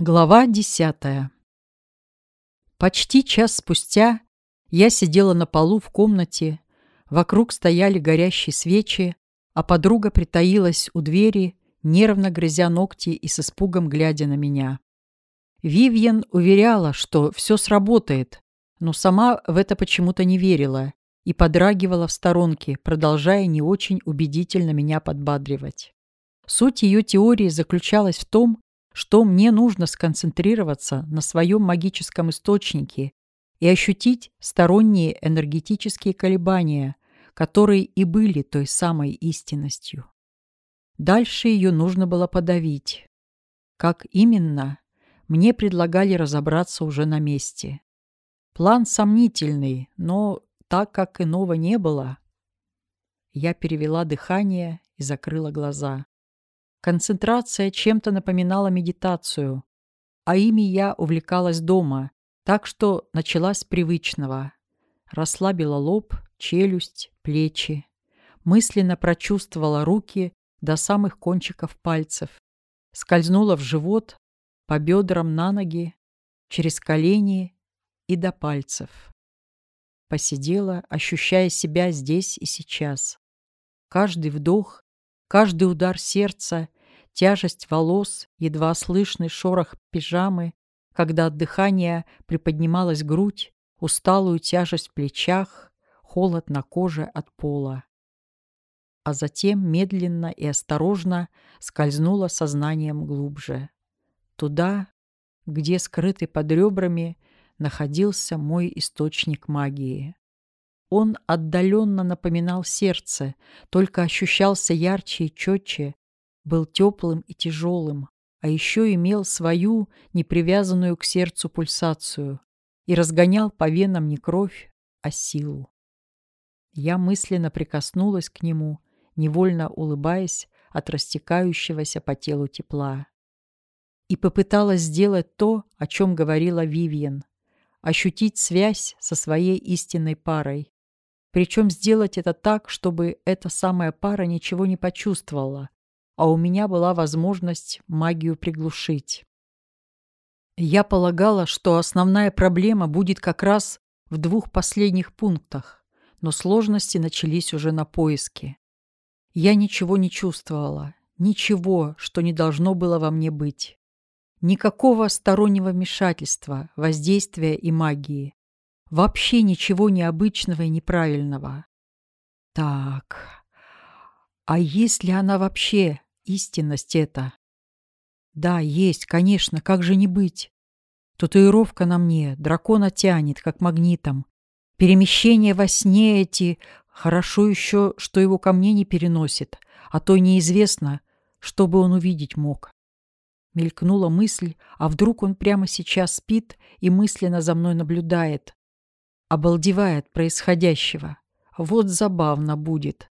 Глава десятая Почти час спустя я сидела на полу в комнате, вокруг стояли горящие свечи, а подруга притаилась у двери, нервно грызя ногти и с испугом глядя на меня. Вивьен уверяла, что все сработает, но сама в это почему-то не верила и подрагивала в сторонке, продолжая не очень убедительно меня подбадривать. Суть ее теории заключалась в том, что мне нужно сконцентрироваться на своем магическом источнике и ощутить сторонние энергетические колебания, которые и были той самой истинностью. Дальше ее нужно было подавить. Как именно, мне предлагали разобраться уже на месте. План сомнительный, но так как иного не было, я перевела дыхание и закрыла глаза. Концентрация чем-то напоминала медитацию, а ими я увлекалась дома, так что начала с привычного. Расслабила лоб, челюсть, плечи. Мысленно прочувствовала руки до самых кончиков пальцев. Скользнула в живот, по бедрам на ноги, через колени и до пальцев. Посидела, ощущая себя здесь и сейчас. Каждый вдох, каждый удар сердца тяжесть волос, едва слышный шорох пижамы, когда от дыхания приподнималась грудь, усталую тяжесть в плечах, холод на коже от пола. А затем медленно и осторожно скользнуло сознанием глубже. Туда, где, скрытый под ребрами, находился мой источник магии. Он отдаленно напоминал сердце, только ощущался ярче и четче, был теплым и тяжелым, а еще имел свою непривязанную к сердцу пульсацию и разгонял по венам не кровь, а силу. Я мысленно прикоснулась к нему, невольно улыбаясь от растекающегося по телу тепла. И попыталась сделать то, о чем говорила Вивьен, ощутить связь со своей истинной парой. Причем сделать это так, чтобы эта самая пара ничего не почувствовала, а у меня была возможность магию приглушить. Я полагала, что основная проблема будет как раз в двух последних пунктах, но сложности начались уже на поиске. Я ничего не чувствовала, ничего, что не должно было во мне быть. Никакого стороннего вмешательства, воздействия и магии. Вообще ничего необычного и неправильного. Так, а есть ли она вообще, истинность это? Да, есть, конечно, как же не быть? Татуировка на мне, дракона тянет, как магнитом. Перемещения во сне эти, хорошо еще, что его ко мне не переносит, а то неизвестно, что бы он увидеть мог. Мелькнула мысль, а вдруг он прямо сейчас спит и мысленно за мной наблюдает. Обалдевает происходящего. Вот забавно будет.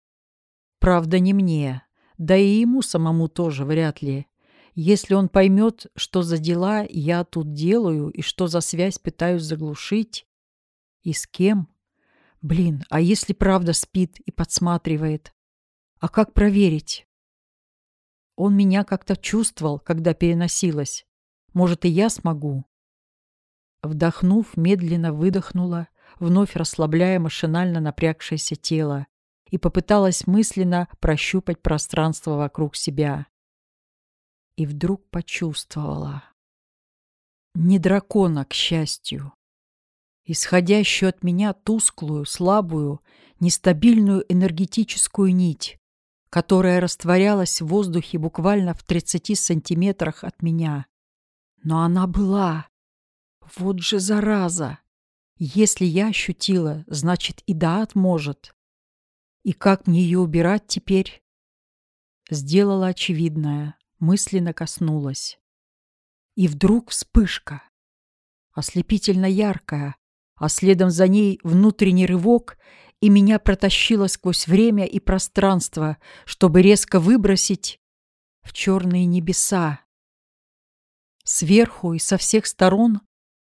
Правда, не мне. Да и ему самому тоже вряд ли. Если он поймет, что за дела я тут делаю и что за связь пытаюсь заглушить. И с кем? Блин, а если правда спит и подсматривает? А как проверить? Он меня как-то чувствовал, когда переносилась. Может, и я смогу? Вдохнув, медленно выдохнула, вновь расслабляя машинально напрягшееся тело и попыталась мысленно прощупать пространство вокруг себя. И вдруг почувствовала. Не дракона, к счастью. Исходящую от меня тусклую, слабую, нестабильную энергетическую нить, которая растворялась в воздухе буквально в 30 сантиметрах от меня. Но она была. Вот же зараза! Если я ощутила, значит и Даат может. И как мне ее убирать теперь? Сделала очевидное, мысленно коснулась. И вдруг вспышка. Ослепительно яркая, а следом за ней внутренний рывок, и меня протащило сквозь время и пространство, чтобы резко выбросить в черные небеса. Сверху и со всех сторон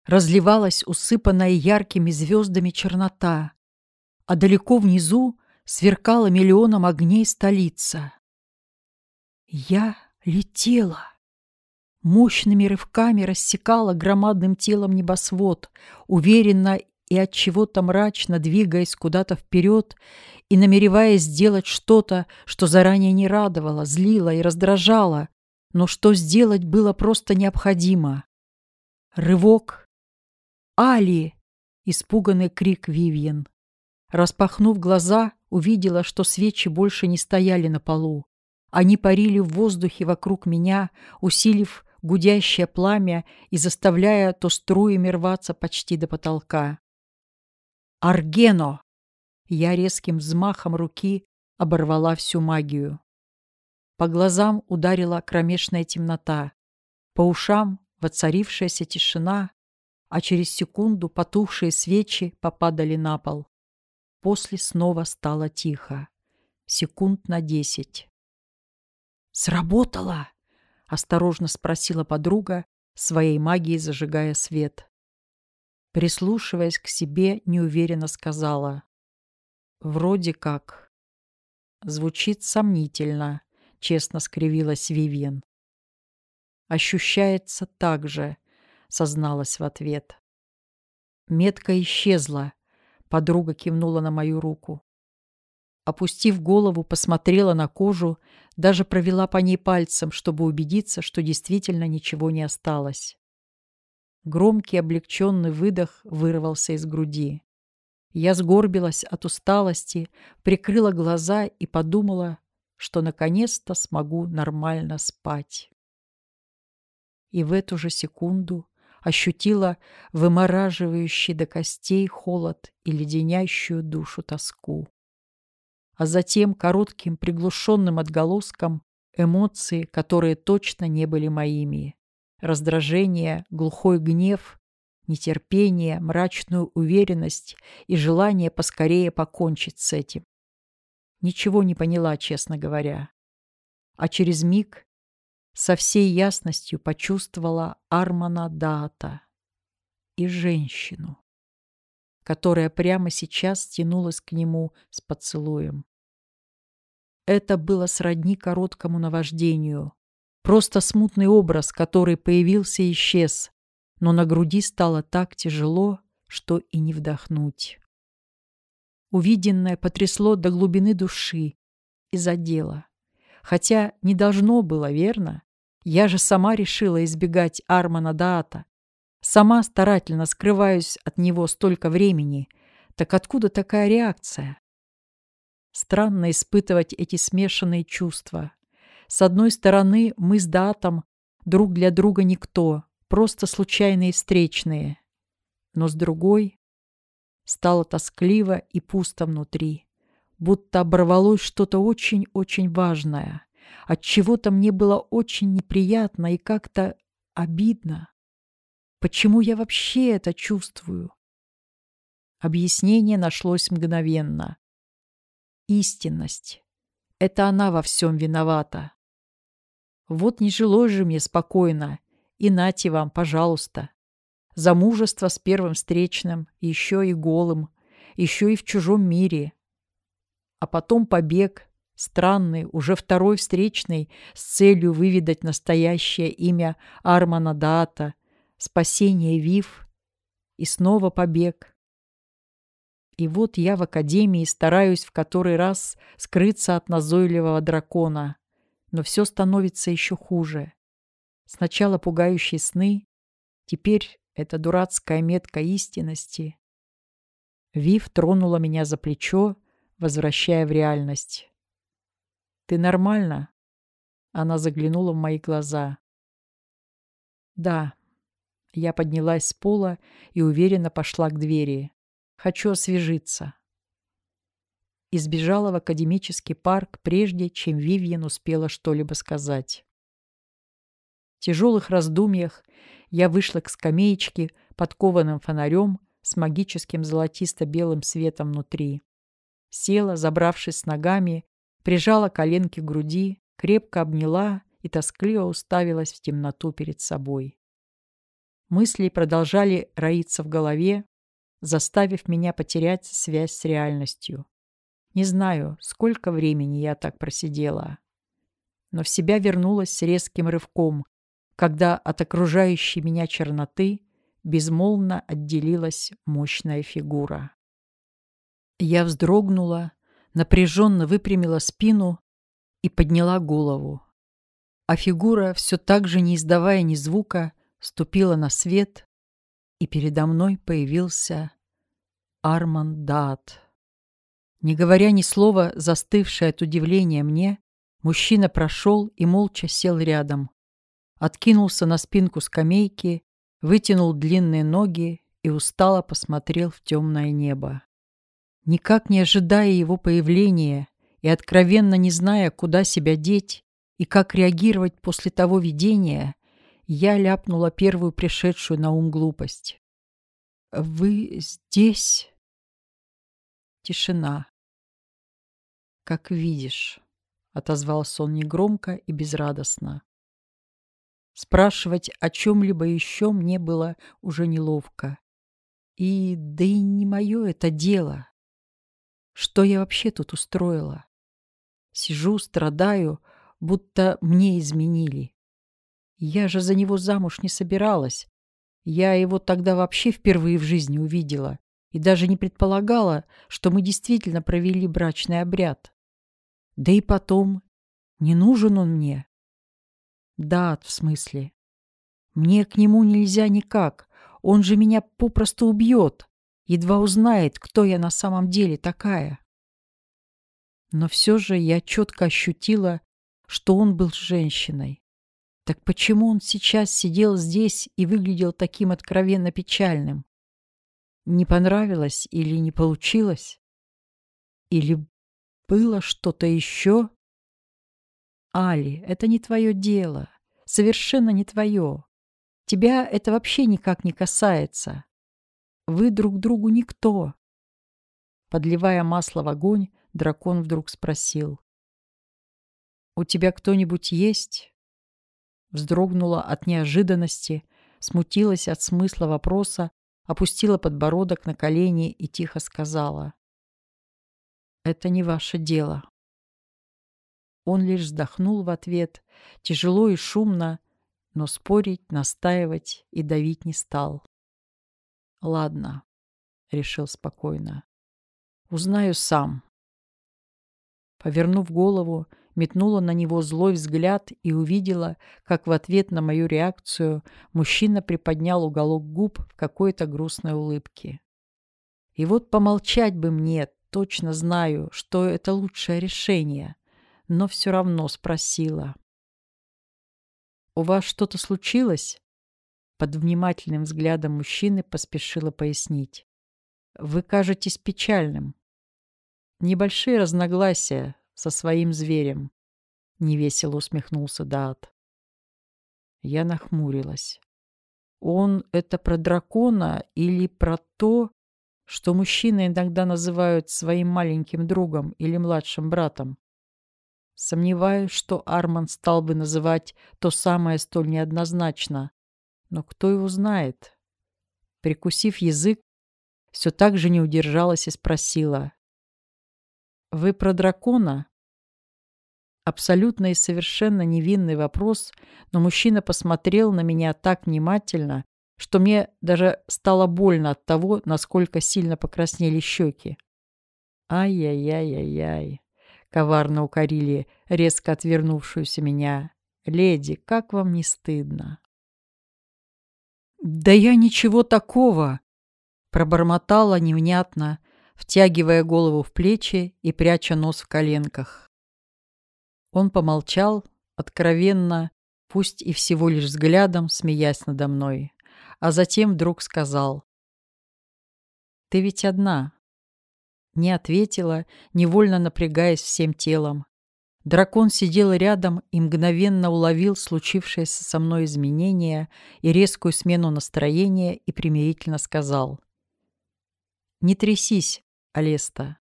разливалась усыпанная яркими звездами чернота, а далеко внизу сверкала миллионом огней столица. Я летела. мощными рывками рассекала громадным телом небосвод, уверенно и от чего-то мрачно двигаясь куда-то вперед и намереваясь сделать что-то, что заранее не радовало, злило и раздражало, но что сделать было просто необходимо. Рывок. «Али!» — испуганный крик Вивьен. Распахнув глаза, увидела, что свечи больше не стояли на полу. Они парили в воздухе вокруг меня, усилив гудящее пламя и заставляя то струями рваться почти до потолка. «Аргено!» Я резким взмахом руки оборвала всю магию. По глазам ударила кромешная темнота, по ушам воцарившаяся тишина, а через секунду потухшие свечи попадали на пол. После снова стало тихо. Секунд на десять. «Сработало!» — осторожно спросила подруга, своей магией зажигая свет. Прислушиваясь к себе, неуверенно сказала. «Вроде как». Звучит сомнительно, честно скривилась Вивьен. «Ощущается так же», — созналась в ответ. Метка исчезла, подруга кивнула на мою руку. Опустив голову, посмотрела на кожу, даже провела по ней пальцем, чтобы убедиться, что действительно ничего не осталось. Громкий облегченный выдох вырвался из груди. Я сгорбилась от усталости, прикрыла глаза и подумала, что наконец-то смогу нормально спать. И в эту же секунду ощутила вымораживающий до костей холод и леденящую душу тоску. А затем коротким приглушенным отголоском эмоции, которые точно не были моими раздражение, глухой гнев, нетерпение, мрачную уверенность и желание поскорее покончить с этим. Ничего не поняла, честно говоря. А через миг со всей ясностью почувствовала Армана Дата и женщину, которая прямо сейчас тянулась к нему с поцелуем. Это было сродни короткому наваждению, Просто смутный образ, который появился и исчез, но на груди стало так тяжело, что и не вдохнуть. Увиденное потрясло до глубины души и задело. Хотя не должно было, верно? Я же сама решила избегать Армана Даата. Сама старательно скрываюсь от него столько времени. Так откуда такая реакция? Странно испытывать эти смешанные чувства. С одной стороны, мы с Датом друг для друга никто, просто случайные встречные. Но с другой стало тоскливо и пусто внутри, будто оборвалось что-то очень-очень важное. От чего-то мне было очень неприятно и как-то обидно. Почему я вообще это чувствую? Объяснение нашлось мгновенно. Истинность. Это она во всем виновата. Вот не жилось же мне спокойно. И нате вам, пожалуйста. Замужество с первым встречным, еще и голым, еще и в чужом мире. А потом побег, странный, уже второй встречный, с целью выведать настоящее имя Армана Дата, спасение Вив и снова побег. И вот я в академии стараюсь в который раз скрыться от назойливого дракона но все становится еще хуже. Сначала пугающие сны, теперь эта дурацкая метка истинности. Вив тронула меня за плечо, возвращая в реальность. «Ты нормально?» Она заглянула в мои глаза. «Да». Я поднялась с пола и уверенно пошла к двери. «Хочу освежиться» и сбежала в академический парк, прежде чем Вивьен успела что-либо сказать. В тяжелых раздумьях я вышла к скамеечке под кованым фонарем с магическим золотисто-белым светом внутри. Села, забравшись с ногами, прижала коленки к груди, крепко обняла и тоскливо уставилась в темноту перед собой. Мысли продолжали роиться в голове, заставив меня потерять связь с реальностью. Не знаю, сколько времени я так просидела. Но в себя вернулась с резким рывком, когда от окружающей меня черноты безмолвно отделилась мощная фигура. Я вздрогнула, напряженно выпрямила спину и подняла голову. А фигура, все так же не издавая ни звука, ступила на свет, и передо мной появился Арман Дат. Не говоря ни слова, застывший от удивления мне, мужчина прошел и молча сел рядом. Откинулся на спинку скамейки, вытянул длинные ноги и устало посмотрел в темное небо. Никак не ожидая его появления и откровенно не зная, куда себя деть и как реагировать после того видения, я ляпнула первую пришедшую на ум глупость. «Вы здесь?» Тишина. «Как видишь», — отозвался он негромко и безрадостно. Спрашивать о чем-либо еще мне было уже неловко. И да и не мое это дело. Что я вообще тут устроила? Сижу, страдаю, будто мне изменили. Я же за него замуж не собиралась. Я его тогда вообще впервые в жизни увидела и даже не предполагала, что мы действительно провели брачный обряд. Да и потом, не нужен он мне. Да, в смысле. Мне к нему нельзя никак, он же меня попросту убьет, едва узнает, кто я на самом деле такая. Но все же я четко ощутила, что он был женщиной. Так почему он сейчас сидел здесь и выглядел таким откровенно печальным? Не понравилось или не получилось? Или было что-то еще? Али, это не твое дело. Совершенно не твое. Тебя это вообще никак не касается. Вы друг другу никто. Подливая масло в огонь, дракон вдруг спросил. «У тебя кто-нибудь есть?» Вздрогнула от неожиданности, смутилась от смысла вопроса опустила подбородок на колени и тихо сказала. «Это не ваше дело». Он лишь вздохнул в ответ, тяжело и шумно, но спорить, настаивать и давить не стал. «Ладно», — решил спокойно, — «узнаю сам». Повернув голову, метнула на него злой взгляд и увидела, как в ответ на мою реакцию мужчина приподнял уголок губ в какой-то грустной улыбке. И вот помолчать бы мне, точно знаю, что это лучшее решение, но все равно спросила. «У вас что-то случилось?» Под внимательным взглядом мужчины поспешила пояснить. «Вы кажетесь печальным. Небольшие разногласия, со своим зверем. Невесело усмехнулся Даат. Я нахмурилась. Он это про дракона или про то, что мужчины иногда называют своим маленьким другом или младшим братом? Сомневаюсь, что Арман стал бы называть то самое столь неоднозначно. Но кто его знает? Прикусив язык, все так же не удержалась и спросила. «Вы про дракона?» Абсолютно и совершенно невинный вопрос, но мужчина посмотрел на меня так внимательно, что мне даже стало больно от того, насколько сильно покраснели щеки. «Ай-яй-яй-яй-яй!» — коварно укорили резко отвернувшуюся меня. «Леди, как вам не стыдно?» «Да я ничего такого!» — пробормотала невнятно, втягивая голову в плечи и пряча нос в коленках. Он помолчал, откровенно, пусть и всего лишь взглядом, смеясь надо мной, а затем вдруг сказал. «Ты ведь одна». Не ответила, невольно напрягаясь всем телом. Дракон сидел рядом и мгновенно уловил случившееся со мной изменение и резкую смену настроения и примирительно сказал. «Не трясись, Алеста.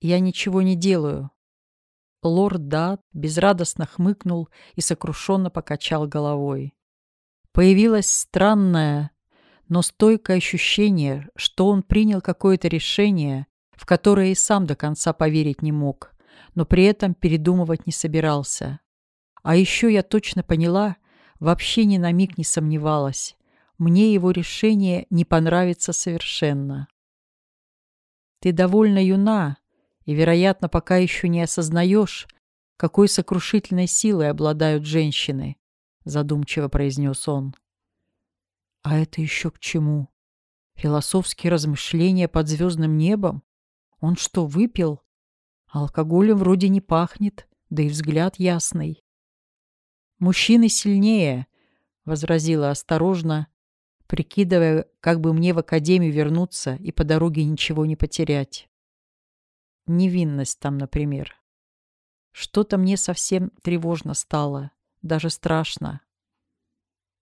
Я ничего не делаю. Лорд Дат безрадостно хмыкнул и сокрушенно покачал головой. Появилось странное, но стойкое ощущение, что он принял какое-то решение, в которое и сам до конца поверить не мог, но при этом передумывать не собирался. А еще я точно поняла, вообще ни на миг не сомневалась. Мне его решение не понравится совершенно. Ты довольно юна и, вероятно, пока еще не осознаешь, какой сокрушительной силой обладают женщины, задумчиво произнес он. А это еще к чему? Философские размышления под звездным небом? Он что, выпил? Алкоголем вроде не пахнет, да и взгляд ясный. «Мужчины сильнее», — возразила осторожно, прикидывая, как бы мне в академию вернуться и по дороге ничего не потерять. Невинность там, например. Что-то мне совсем тревожно стало, даже страшно.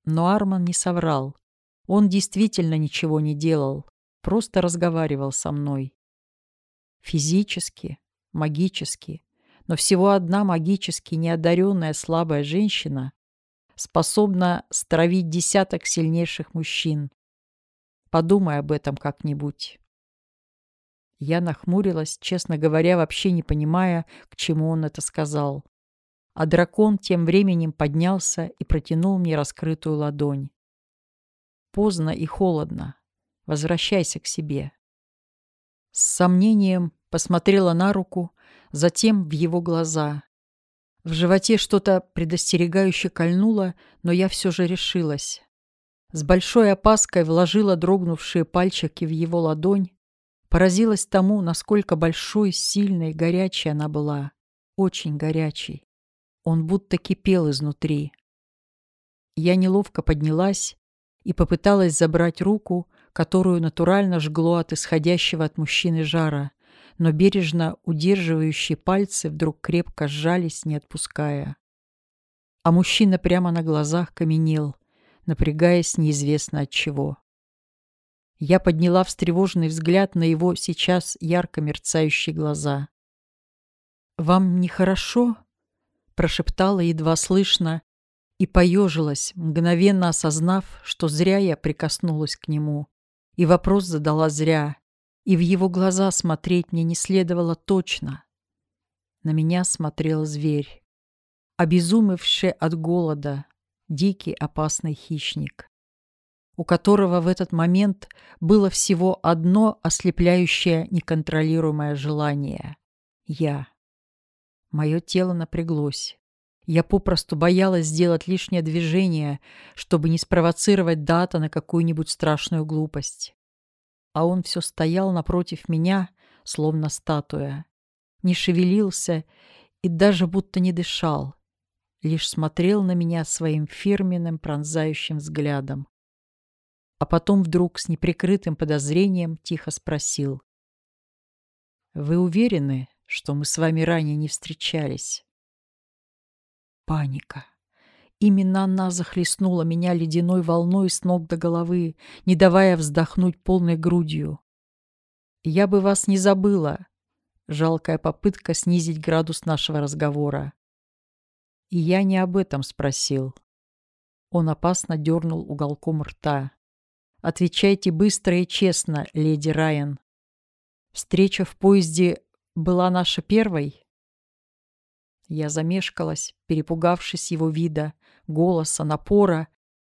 Но Арман не соврал. Он действительно ничего не делал, просто разговаривал со мной. Физически, магически, но всего одна магически неодаренная слабая женщина способна стравить десяток сильнейших мужчин. Подумай об этом как-нибудь. Я нахмурилась, честно говоря, вообще не понимая, к чему он это сказал. А дракон тем временем поднялся и протянул мне раскрытую ладонь. Поздно и холодно. Возвращайся к себе. С сомнением посмотрела на руку, затем в его глаза. В животе что-то предостерегающе кольнуло, но я все же решилась. С большой опаской вложила дрогнувшие пальчики в его ладонь, поразилась тому, насколько большой, сильной, горячей она была. Очень горячей. Он будто кипел изнутри. Я неловко поднялась и попыталась забрать руку, которую натурально жгло от исходящего от мужчины жара, но бережно удерживающие пальцы вдруг крепко сжались, не отпуская. А мужчина прямо на глазах каменел, напрягаясь неизвестно от чего. Я подняла встревоженный взгляд на его сейчас ярко мерцающие глаза. «Вам нехорошо?» — прошептала едва слышно и поежилась, мгновенно осознав, что зря я прикоснулась к нему. И вопрос задала зря, и в его глаза смотреть мне не следовало точно. На меня смотрел зверь, обезумевший от голода, дикий опасный хищник, у которого в этот момент было всего одно ослепляющее неконтролируемое желание — я. Мое тело напряглось. Я попросту боялась сделать лишнее движение, чтобы не спровоцировать Дата на какую-нибудь страшную глупость а он все стоял напротив меня, словно статуя. Не шевелился и даже будто не дышал, лишь смотрел на меня своим фирменным пронзающим взглядом. А потом вдруг с неприкрытым подозрением тихо спросил. «Вы уверены, что мы с вами ранее не встречались?» Паника. Именно она захлестнула меня ледяной волной с ног до головы, не давая вздохнуть полной грудью. «Я бы вас не забыла», — жалкая попытка снизить градус нашего разговора. И я не об этом спросил. Он опасно дернул уголком рта. «Отвечайте быстро и честно, леди Райан. Встреча в поезде была наша первой?» Я замешкалась, перепугавшись его вида, голоса, напора,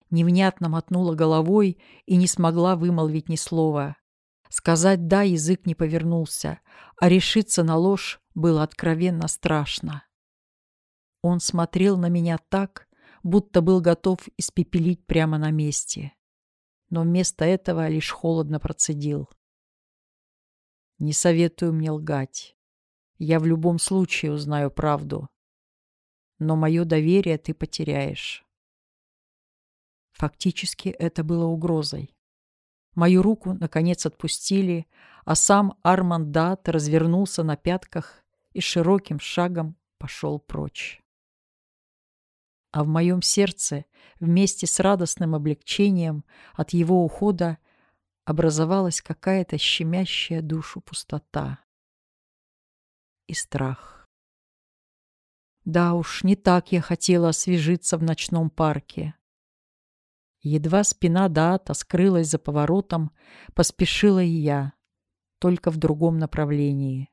невнятно мотнула головой и не смогла вымолвить ни слова. Сказать «да» язык не повернулся, а решиться на ложь было откровенно страшно. Он смотрел на меня так, будто был готов испепелить прямо на месте. Но вместо этого лишь холодно процедил. «Не советую мне лгать. Я в любом случае узнаю правду но мое доверие ты потеряешь. Фактически это было угрозой. Мою руку, наконец, отпустили, а сам Армандат развернулся на пятках и широким шагом пошел прочь. А в моем сердце вместе с радостным облегчением от его ухода образовалась какая-то щемящая душу пустота и страх. Да уж, не так я хотела освежиться в ночном парке. Едва спина Даата скрылась за поворотом, поспешила и я, только в другом направлении.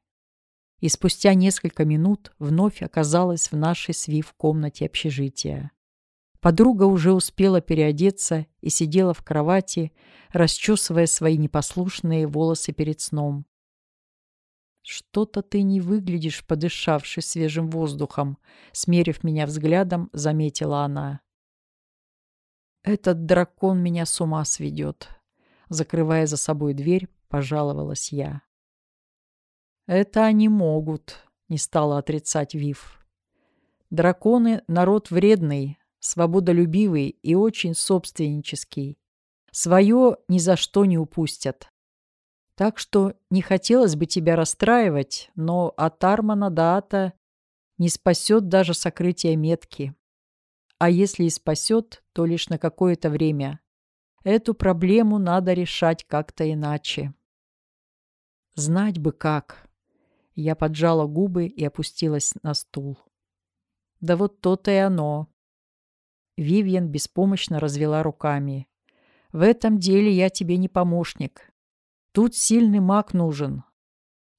И спустя несколько минут вновь оказалась в нашей свив комнате общежития. Подруга уже успела переодеться и сидела в кровати, расчесывая свои непослушные волосы перед сном. «Что-то ты не выглядишь, подышавший свежим воздухом», — смерив меня взглядом, заметила она. «Этот дракон меня с ума сведет», — закрывая за собой дверь, пожаловалась я. «Это они могут», — не стала отрицать Вив. «Драконы — народ вредный, свободолюбивый и очень собственнический. Свое ни за что не упустят. Так что не хотелось бы тебя расстраивать, но от Армана до не спасет даже сокрытие метки. А если и спасет, то лишь на какое-то время. Эту проблему надо решать как-то иначе. Знать бы как. Я поджала губы и опустилась на стул. Да вот то-то и оно. Вивьен беспомощно развела руками. «В этом деле я тебе не помощник. Тут сильный маг нужен.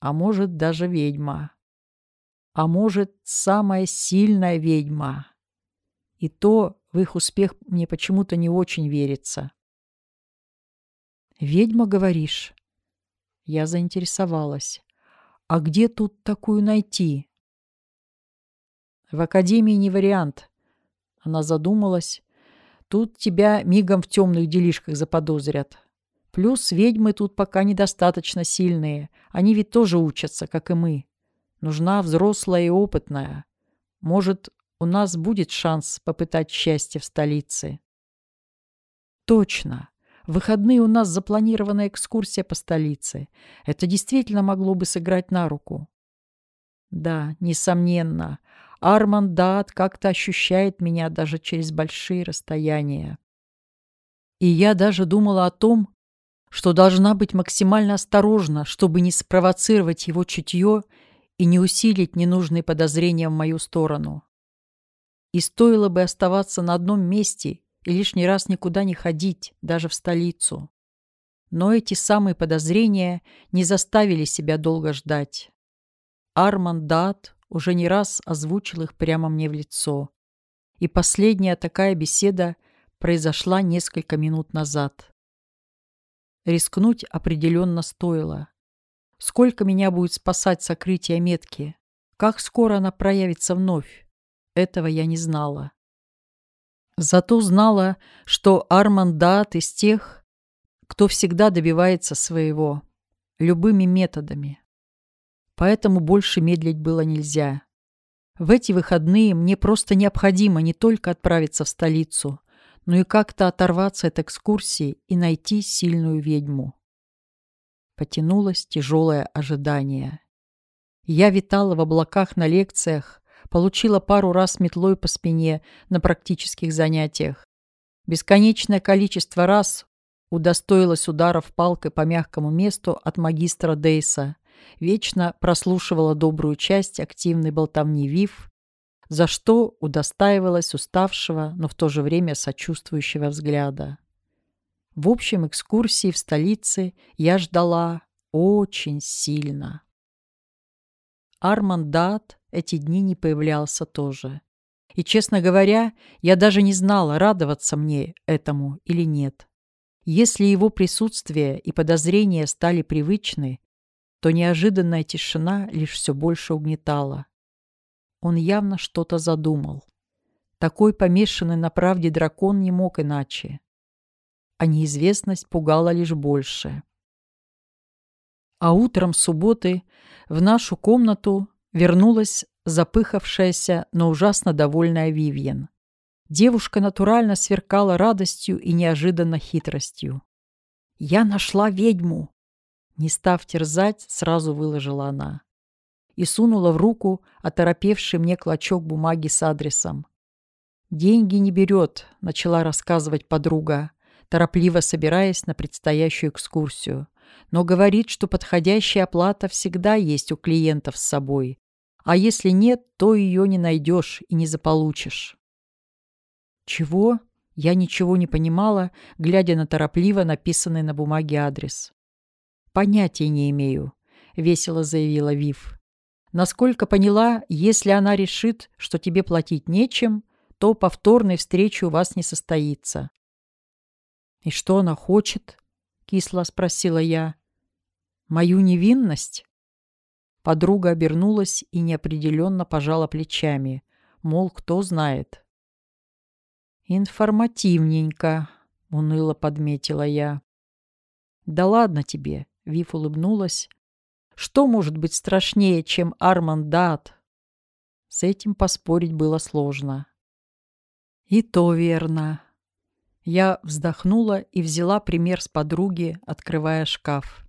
А может, даже ведьма. А может, самая сильная ведьма. И то в их успех мне почему-то не очень верится». «Ведьма, говоришь?» Я заинтересовалась. «А где тут такую найти?» «В академии не вариант. Она задумалась. Тут тебя мигом в темных делишках заподозрят. Плюс ведьмы тут пока недостаточно сильные. Они ведь тоже учатся, как и мы. Нужна взрослая и опытная. Может, у нас будет шанс попытать счастье в столице. Точно. В выходные у нас запланирована экскурсия по столице. Это действительно могло бы сыграть на руку. Да, несомненно. Арман Дат как-то ощущает меня даже через большие расстояния. И я даже думала о том, что должна быть максимально осторожна, чтобы не спровоцировать его чутье и не усилить ненужные подозрения в мою сторону. И стоило бы оставаться на одном месте и лишний раз никуда не ходить, даже в столицу. Но эти самые подозрения не заставили себя долго ждать. Арман Дат уже не раз озвучил их прямо мне в лицо. И последняя такая беседа произошла несколько минут назад. Рискнуть определенно стоило. Сколько меня будет спасать сокрытие метки? Как скоро она проявится вновь? Этого я не знала. Зато знала, что Арман Даат из тех, кто всегда добивается своего, любыми методами поэтому больше медлить было нельзя. В эти выходные мне просто необходимо не только отправиться в столицу, но и как-то оторваться от экскурсии и найти сильную ведьму. Потянулось тяжелое ожидание. Я витала в облаках на лекциях, получила пару раз метлой по спине на практических занятиях. Бесконечное количество раз удостоилась ударов палкой по мягкому месту от магистра Дейса, вечно прослушивала добрую часть активной болтовни Вив, за что удостаивалась уставшего, но в то же время сочувствующего взгляда. В общем, экскурсии в столице я ждала очень сильно. Арман Дат эти дни не появлялся тоже. И, честно говоря, я даже не знала, радоваться мне этому или нет. Если его присутствие и подозрения стали привычны, то неожиданная тишина лишь все больше угнетала. Он явно что-то задумал. Такой помешанный на правде дракон не мог иначе. А неизвестность пугала лишь больше. А утром субботы в нашу комнату вернулась запыхавшаяся, но ужасно довольная Вивьен. Девушка натурально сверкала радостью и неожиданно хитростью. «Я нашла ведьму!» Не став терзать, сразу выложила она. И сунула в руку оторопевший мне клочок бумаги с адресом. «Деньги не берет», — начала рассказывать подруга, торопливо собираясь на предстоящую экскурсию. «Но говорит, что подходящая оплата всегда есть у клиентов с собой. А если нет, то ее не найдешь и не заполучишь». «Чего?» Я ничего не понимала, глядя на торопливо написанный на бумаге адрес. «Понятия не имею», — весело заявила Вив. «Насколько поняла, если она решит, что тебе платить нечем, то повторной встречи у вас не состоится». «И что она хочет?» — кисло спросила я. «Мою невинность?» Подруга обернулась и неопределенно пожала плечами, мол, кто знает. «Информативненько», — уныло подметила я. «Да ладно тебе», — Вив улыбнулась. «Что может быть страшнее, чем Армандат?» С этим поспорить было сложно. «И то верно». Я вздохнула и взяла пример с подруги, открывая шкаф.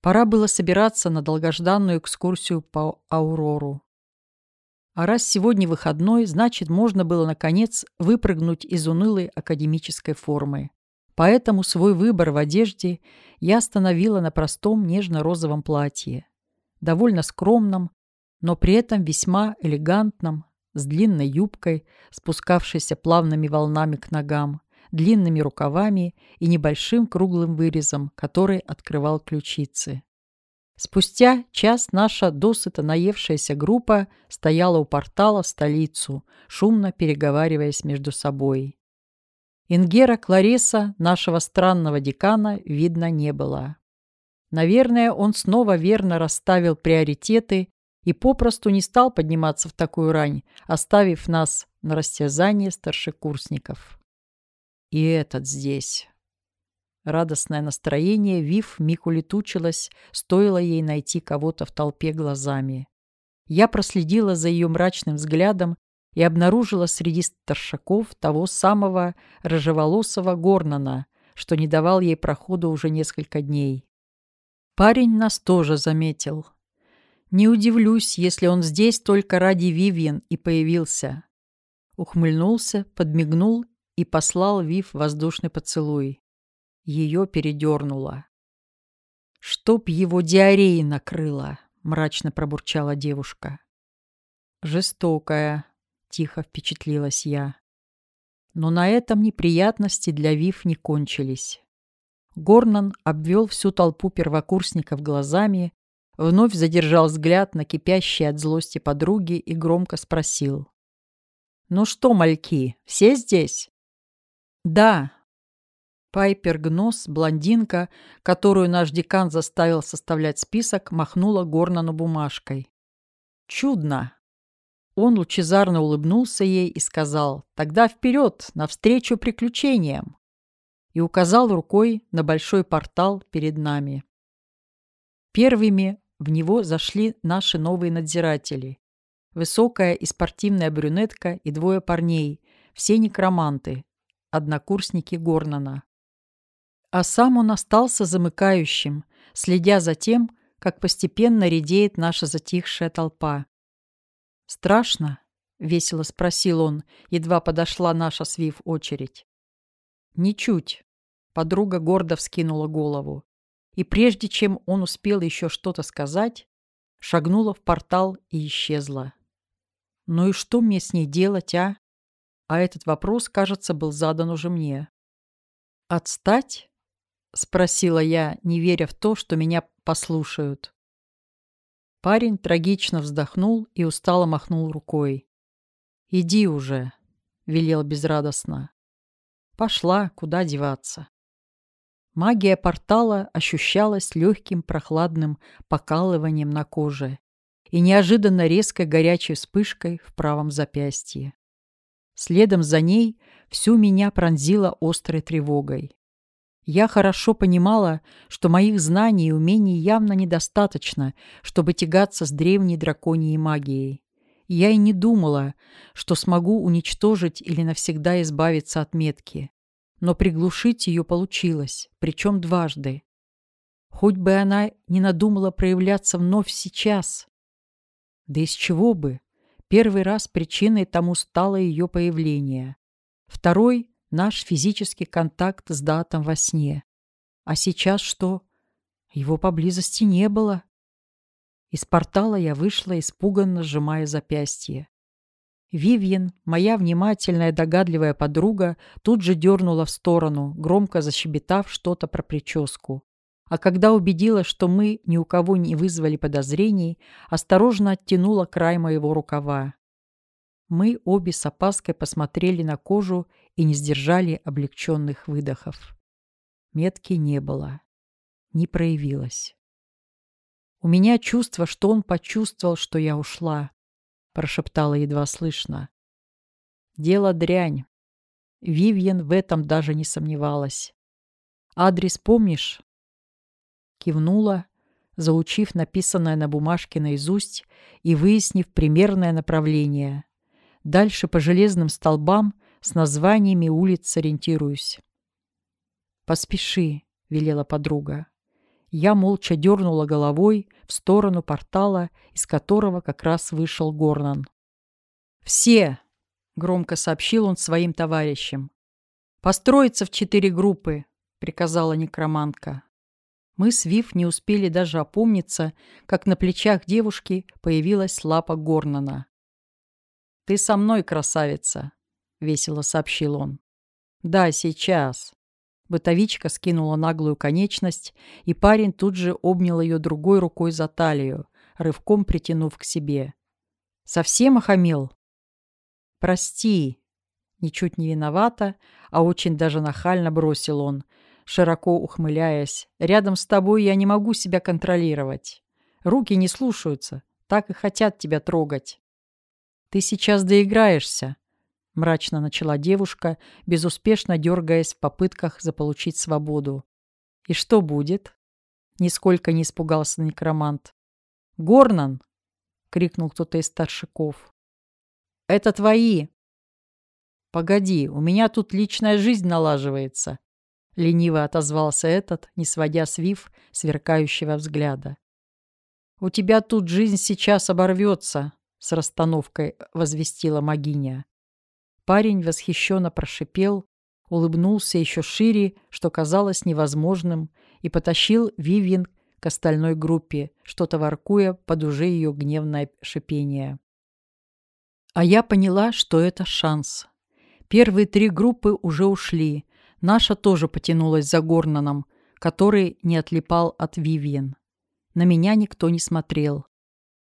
Пора было собираться на долгожданную экскурсию по Аурору. А раз сегодня выходной, значит, можно было, наконец, выпрыгнуть из унылой академической формы. Поэтому свой выбор в одежде я остановила на простом нежно-розовом платье. Довольно скромном, но при этом весьма элегантном, с длинной юбкой, спускавшейся плавными волнами к ногам, длинными рукавами и небольшим круглым вырезом, который открывал ключицы. Спустя час наша досыта наевшаяся группа стояла у портала в столицу, шумно переговариваясь между собой. Ингера Клариса, нашего странного декана, видно не было. Наверное, он снова верно расставил приоритеты и попросту не стал подниматься в такую рань, оставив нас на растязание старшекурсников. И этот здесь. Радостное настроение Вив миг улетучилось, стоило ей найти кого-то в толпе глазами. Я проследила за ее мрачным взглядом и обнаружила среди старшаков того самого рыжеволосого Горнана, что не давал ей проходу уже несколько дней. Парень нас тоже заметил. Не удивлюсь, если он здесь только ради Вивьен и появился. Ухмыльнулся, подмигнул и послал Вив воздушный поцелуй. Ее передернуло. «Чтоб его диареей накрыло!» — мрачно пробурчала девушка. «Жестокая», — тихо впечатлилась я. Но на этом неприятности для Вив не кончились. Горнан обвел всю толпу первокурсников глазами, вновь задержал взгляд на кипящие от злости подруги и громко спросил. «Ну что, мальки, все здесь?» «Да», Пайпер Гнос, блондинка, которую наш декан заставил составлять список, махнула Горнану бумажкой. «Чудно!» Он лучезарно улыбнулся ей и сказал «Тогда вперед, навстречу приключениям!» и указал рукой на большой портал перед нами. Первыми в него зашли наши новые надзиратели. Высокая и спортивная брюнетка и двое парней, все некроманты, однокурсники Горнана а сам он остался замыкающим, следя за тем, как постепенно редеет наша затихшая толпа. «Страшно?» — весело спросил он, едва подошла наша свив очередь. «Ничуть», — подруга гордо вскинула голову. И прежде чем он успел еще что-то сказать, шагнула в портал и исчезла. «Ну и что мне с ней делать, а?» А этот вопрос, кажется, был задан уже мне. «Отстать?» — спросила я, не веря в то, что меня послушают. Парень трагично вздохнул и устало махнул рукой. «Иди уже», — велел безрадостно. Пошла, куда деваться. Магия портала ощущалась легким прохладным покалыванием на коже и неожиданно резкой горячей вспышкой в правом запястье. Следом за ней всю меня пронзила острой тревогой. Я хорошо понимала, что моих знаний и умений явно недостаточно, чтобы тягаться с древней драконьей магией. я и не думала, что смогу уничтожить или навсегда избавиться от метки. Но приглушить ее получилось, причем дважды. Хоть бы она не надумала проявляться вновь сейчас. Да из чего бы? Первый раз причиной тому стало ее появление. Второй наш физический контакт с датом во сне. А сейчас что? Его поблизости не было. Из портала я вышла, испуганно сжимая запястье. Вивьен, моя внимательная догадливая подруга, тут же дернула в сторону, громко защебетав что-то про прическу. А когда убедилась, что мы ни у кого не вызвали подозрений, осторожно оттянула край моего рукава. Мы обе с опаской посмотрели на кожу и не сдержали облегченных выдохов. Метки не было, не проявилось. У меня чувство, что он почувствовал, что я ушла, прошептала едва слышно. Дело дрянь. Вивьен в этом даже не сомневалась. «Адрес помнишь?» Кивнула, заучив написанное на бумажке наизусть и выяснив примерное направление. Дальше по железным столбам с названиями улиц ориентируюсь. «Поспеши», — велела подруга. Я молча дернула головой в сторону портала, из которого как раз вышел Горнан. «Все!» — громко сообщил он своим товарищам. «Построиться в четыре группы!» — приказала некромантка. Мы с Вив не успели даже опомниться, как на плечах девушки появилась лапа Горнана. «Ты со мной, красавица!» — весело сообщил он. «Да, сейчас!» Бытовичка скинула наглую конечность, и парень тут же обнял ее другой рукой за талию, рывком притянув к себе. «Совсем охамел?» «Прости!» Ничуть не виновата, а очень даже нахально бросил он, широко ухмыляясь. «Рядом с тобой я не могу себя контролировать. Руки не слушаются, так и хотят тебя трогать. Ты сейчас доиграешься, — мрачно начала девушка, безуспешно дергаясь в попытках заполучить свободу. «И что будет?» — нисколько не испугался некромант. «Горнан!» — крикнул кто-то из старшиков. «Это твои!» «Погоди, у меня тут личная жизнь налаживается!» — лениво отозвался этот, не сводя с Вив сверкающего взгляда. «У тебя тут жизнь сейчас оборвется!» — с расстановкой возвестила Магиня. Парень восхищенно прошипел, улыбнулся еще шире, что казалось невозможным, и потащил Вивин к остальной группе, что-то воркуя под уже ее гневное шипение. А я поняла, что это шанс. Первые три группы уже ушли. Наша тоже потянулась за Горнаном, который не отлипал от Вивиен. На меня никто не смотрел.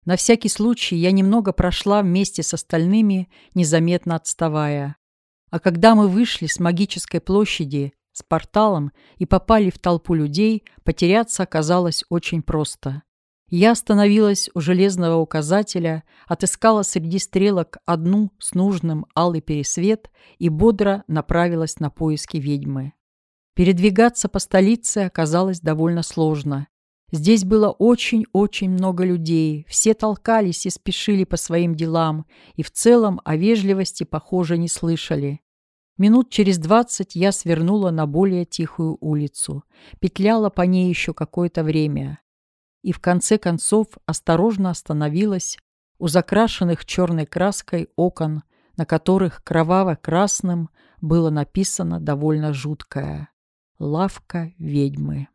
На всякий случай я немного прошла вместе с остальными, незаметно отставая. А когда мы вышли с магической площади, с порталом и попали в толпу людей, потеряться оказалось очень просто. Я остановилась у железного указателя, отыскала среди стрелок одну с нужным алый пересвет и бодро направилась на поиски ведьмы. Передвигаться по столице оказалось довольно сложно. Здесь было очень-очень много людей, все толкались и спешили по своим делам, и в целом о вежливости, похоже, не слышали. Минут через двадцать я свернула на более тихую улицу, петляла по ней еще какое-то время и в конце концов осторожно остановилась у закрашенных черной краской окон, на которых кроваво-красным было написано довольно жуткое «Лавка ведьмы».